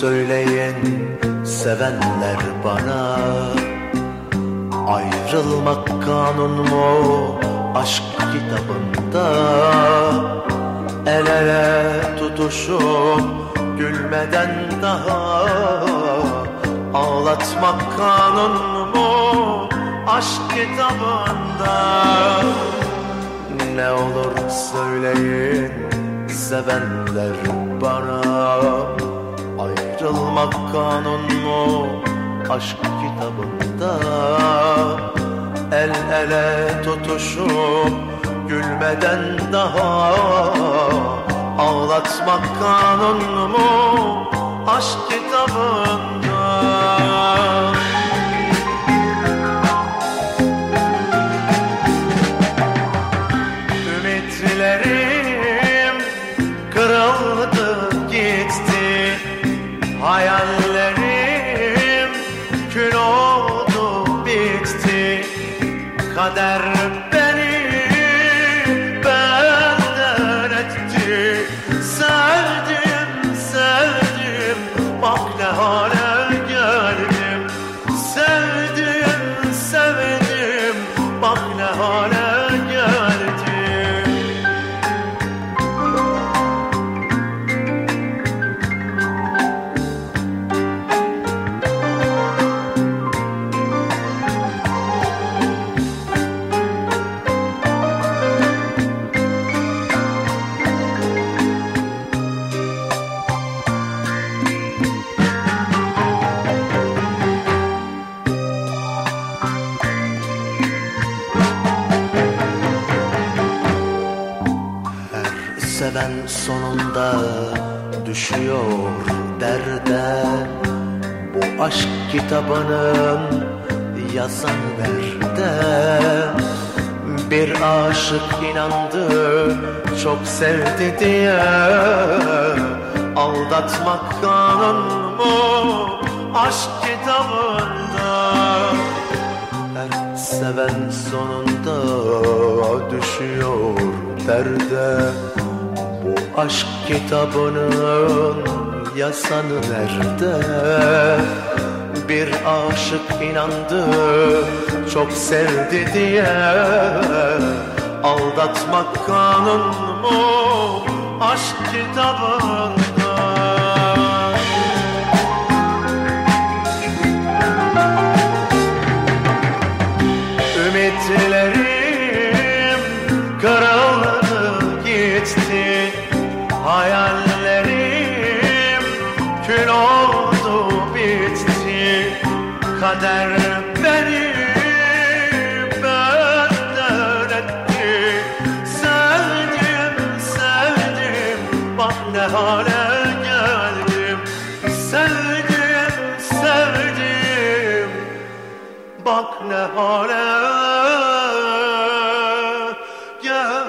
söyleyin sevenler bana. Ayrılmak kanun mu aşk kitabında. El ele tutuşup gülmeden daha Ağlatmak kanun mu aşk kitabında. Ne olur söyleyin sevenler bana Ayrılmak kanun mu? Aşk kitabında El ele tutuşup gülmeden daha Ağlatmak kanun mu Hayallerim kül oldu bitti. Kader beni benden etti. Sevdim sevdim bak ne hale geldim. Sevdim sevdim bak ne hale Seven sonunda düşüyor derde. Bu aşk kitabının yazan nerede Bir aşık inandı çok sevdi diye. Aldatmak kanun mu aşk kitabında? Her seven sonunda düşüyor derde aşk kitabının yazanı nerede? Bir aşık inandı çok sevdi diye Aldatmak kanun mu aşk kitabında? kader beni benden etti. Sevdim, sevdim, bak ne hale geldim. Sevdim, sevdim, bak ne hale geldim.